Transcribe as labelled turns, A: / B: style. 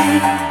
A: night.